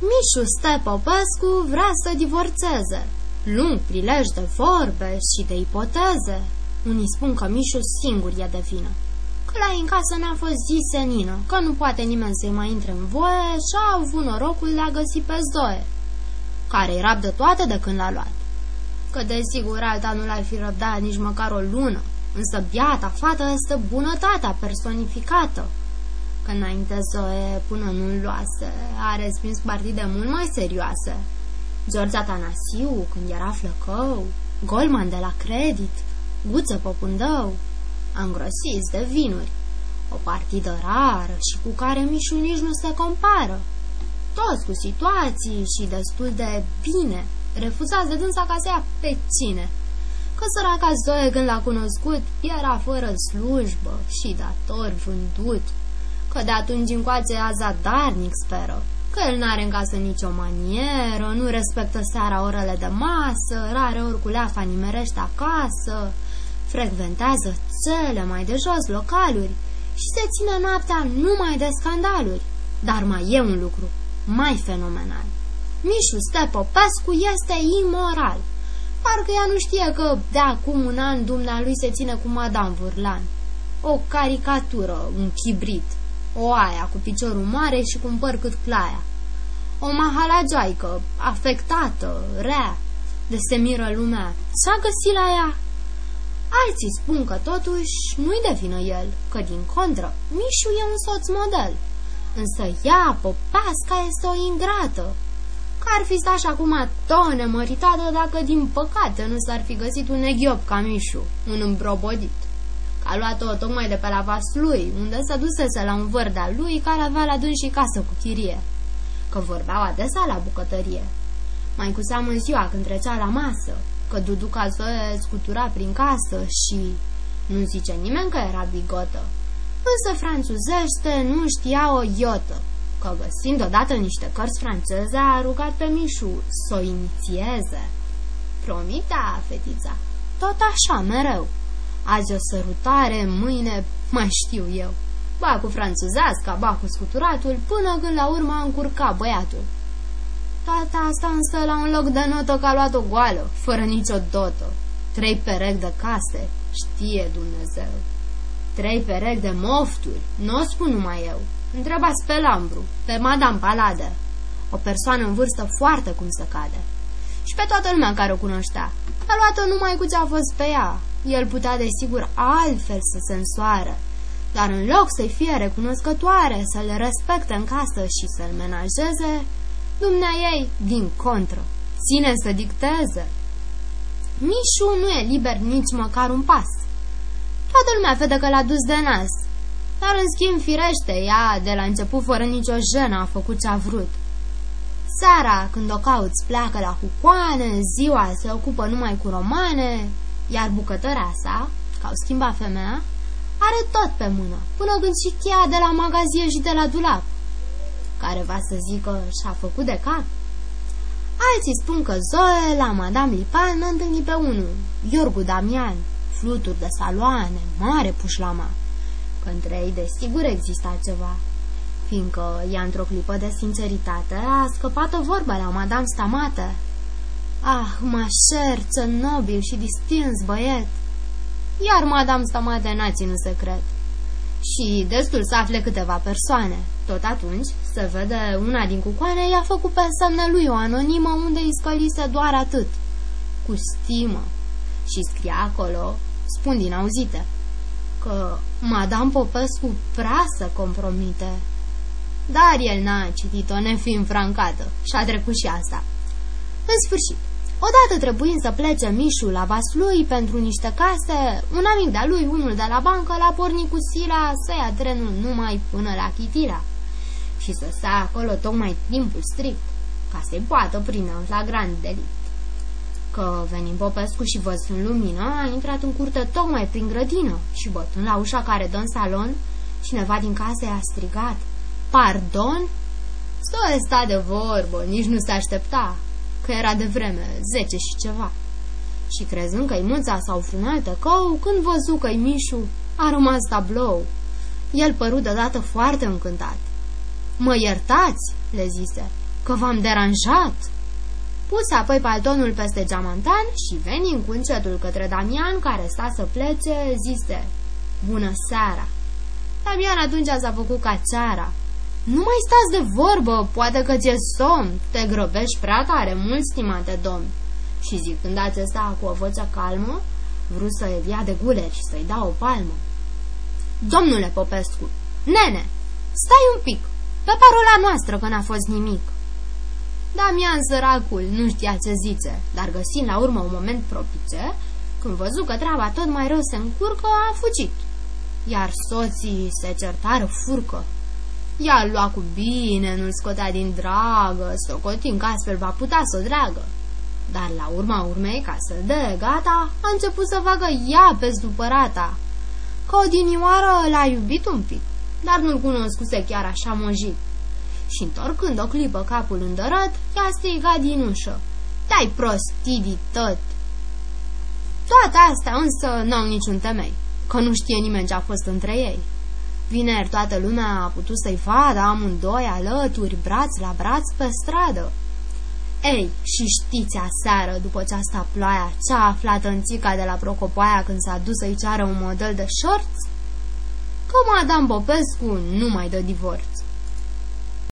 Mișu Stepopescu vrea să divorțeze. Lung prilej de vorbe și de ipoteze. Unii spun că Mișu singur e de vină. Că la în casă n-a fost zis senină, că nu poate nimeni să-i mai intre în voie și a avut norocul de a găsi pe Zoe, care îi rabdă toate de când l-a luat. Că desigur alta nu l-ar fi răbdat nici măcar o lună, însă biata fată este bunătatea personificată. Că înainte Zoe, până nu-l luase, a respins partide mult mai serioase. George Atanasiu, când era flăcău, Golman de la credit, Guță Popundău, îngrosiți de vinuri, o partidă rară și cu care Mișu nici nu se compară. Toți cu situații și destul de bine, refuzați de dânsa ca să ia pe cine. Că săraca Zoe când l-a cunoscut era fără slujbă și dator vândut, că de atunci încoace a zadarnic speră, că el n-are în casă nicio manieră, nu respectă seara orele de masă, rare ori cu leafa nimerește acasă, frecventează cele mai de jos localuri și se ține noaptea numai de scandaluri. Dar mai e un lucru, mai fenomenal. Mișu Stepopescu este imoral. Parcă ea nu știe că de acum un an dumnealui se ține cu Madame Vurlan. O caricatură, un chibrit, o aia cu piciorul mare și cu un păr cât claia. O mahalagioaică, afectată, rea, de se miră lumea. Ce-a găsit la ea? Alții spun că totuși nu-i de vină el, că din contră, Mișu e un soț model. Însă ea, Popasca, este o ingrată. Că ar fi stat și acum tone măritată dacă din păcate nu s-ar fi găsit un eghiop ca Mișu, un îmbrobodit. Că a luat-o tocmai de pe la vas lui, unde se dusese la un văr de lui care avea la dâns și casă cu chirie. Că vorbeau adesea la bucătărie. Mai cu seamă în ziua când trecea la masă, că Duduca Zoe scutura prin casă și nu zice nimeni că era bigotă. Însă franțuzește nu știa o iotă, că găsind odată niște cărți franceze a rugat pe Mișu să o inițieze. Promita, fetița, tot așa mereu. Azi o sărutare, mâine mai știu eu. Ba cu franțuzeasca, ba cu scuturatul, până când la urmă a încurcat băiatul. Toată asta însă la un loc de notă că a luat-o goală, fără nicio dotă. Trei perechi de case, știe Dumnezeu. Trei perechi de mofturi, nu o spun numai eu. Întrebați pe Lambru, pe Madame Palade, o persoană în vârstă foarte cum se cade. Și pe toată lumea care o cunoștea. A luat-o numai cu ce a fost pe ea. El putea desigur altfel să se însoare, dar în loc să-i fie recunoscătoare, să le respecte în casă și să-l menajeze, Dumnea ei, din contră, ține să dicteze. Mișu nu e liber nici măcar un pas. Toată lumea vede că l-a dus de nas, dar în schimb firește, ea de la început fără nicio jenă a făcut ce a vrut. Seara, când o cauți, pleacă la cucoane, ziua se ocupă numai cu romane, iar bucătărea sa, ca o schimba femeia, are tot pe mână, până când și cheia de la magazie și de la dulap care va să zică și-a făcut de cap. Alții spun că Zoe la Madame Lipan a întâlnit pe unul, Iorgu Damian, fluturi de saloane, mare pușlama, că între ei desigur exista ceva, fiindcă ea într-o clipă de sinceritate a scăpat o vorbă la Madame Stamate. Ah, mașer, ce nobil și distins băiet! Iar Madame Stamate n-a ținut secret și destul să afle câteva persoane. Tot atunci, se vede una din cucoane i-a făcut pe semne lui o anonimă unde îi scălise doar atât, cu stimă. Și scria acolo, spun din auzite, că Madame Popescu prea să compromite. Dar el n-a citit-o nefiind francată și a trecut și asta. În sfârșit, Odată trebuind să plece Mișu la Vaslui pentru niște case, un amic de-a lui, unul de la bancă, l-a pornit cu sila să ia trenul numai până la Chitira și să stea acolo tocmai timpul strict, ca să-i poată prinde un flagrant delict. Că venim Popescu și văzând lumină, a intrat în curte tocmai prin grădină și bătând la ușa care dă în salon, cineva din casă i-a strigat, Pardon? Să sta de vorbă, nici nu se aștepta că era de vreme, zece și ceva. Și crezând că-i mânța sau frânel tăcău, când văzu că-i Mișu, a rămas tablou. El păru deodată foarte încântat. Mă iertați?" le zise. Că v-am deranjat?" Puse apoi paltonul peste geamantan și venind cu încetul către Damian, care sta să plece, zise, Bună seara! Damian atunci s-a făcut ca țara. Nu mai stați de vorbă, poate că ți-e somn, te grăbești prea tare, mult, stimate domn. Și zicând acesta cu o voce calmă, vrut să l ia de guleri și să-i dea o palmă. Domnule Popescu, nene, stai un pic, pe parola noastră că n-a fost nimic. Damian săracul nu știa ce zice, dar găsind la urmă un moment propice, când văzu că treaba tot mai rău se încurcă, a fugit. Iar soții se certară furcă. Ea lua cu bine, nu-l scotea din dragă, socotind că astfel va putea să o dragă. Dar la urma urmei, ca să dă gata, a început să facă ea pe supărata. Că odinioară l-a iubit un pic, dar nu-l cunoscuse chiar așa mojit. Și întorcând o clipă capul îndărăt, i-a strigat din ușă. Te-ai prostit tot! Toate astea însă n-au niciun temei, că nu știe nimeni ce a fost între ei. Vineri toată lumea a putut să-i vadă amândoi alături, braț la braț pe stradă. Ei, și știți aseară, după ce a stat ploaia, ce a aflat țica de la Procopoaia când s-a dus să-i ceară un model de șorți? Că Madame Popescu nu mai dă divorț.